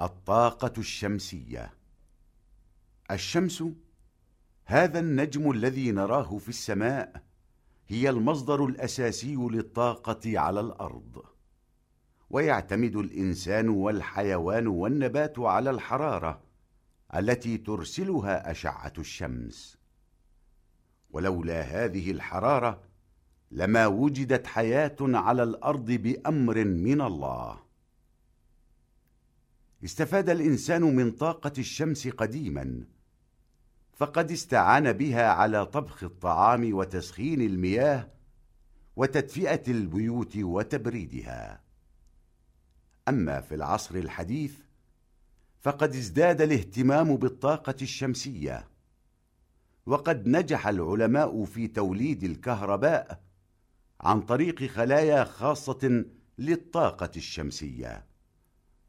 الطاقة الشمسية. الشمس هذا النجم الذي نراه في السماء هي المصدر الأساسي للطاقة على الأرض. ويعتمد الإنسان والحيوان والنبات على الحرارة التي ترسلها أشعة الشمس. ولولا هذه الحرارة لما وجدت حياة على الأرض بأمر من الله. استفاد الإنسان من طاقة الشمس قديما فقد استعان بها على طبخ الطعام وتسخين المياه وتدفئة البيوت وتبريدها. أما في العصر الحديث فقد ازداد الاهتمام بالطاقة الشمسية وقد نجح العلماء في توليد الكهرباء عن طريق خلايا خاصة للطاقة الشمسية.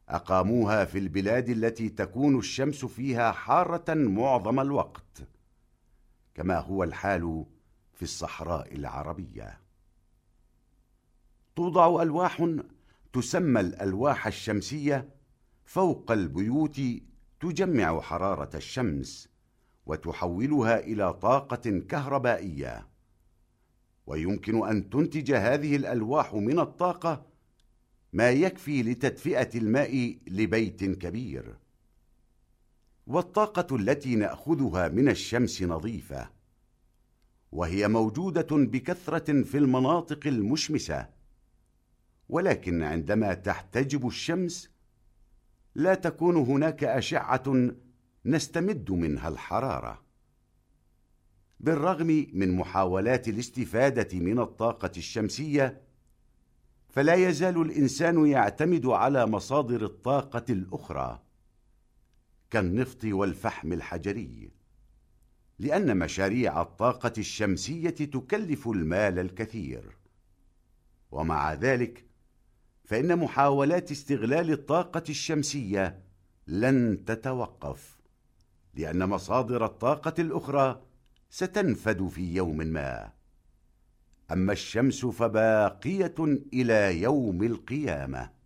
أقاموها في البلاد التي تكون الشمس فيها حارة معظم الوقت كما هو الحال في الصحراء العربية. توضع ألواح تسمى الألواح الشمسية فوق البيوت تجمع حرارة الشمس وتحولها إلى طاقة كهربائية. ويمكن أن تنتج هذه الألواح من الطاقة ما يكفي لتدفئة الماء لبيت كبير. والطاقة التي نأخذها من الشمس نظيفة وهي موجودة بكثرة في المناطق المشمسة. ولكن عندما تحتجب الشمس لا تكون هناك أشعة نستمد منها الحرارة. بالرغم من محاولات الاستفادة من الطاقة الشمسية فلا يزال الإنسان يعتمد على مصادر الطاقة الأخرى كالنفط والفحم الحجري لأن مشاريع الطاقة الشمسية تكلف المال الكثير. ومع ذلك فإن محاولات استغلال الطاقة الشمسية لن تتوقف لأن مصادر الطاقة الأخرى ستنفد في يوم ما. أما الشمس فباقية إلى يوم القيامة.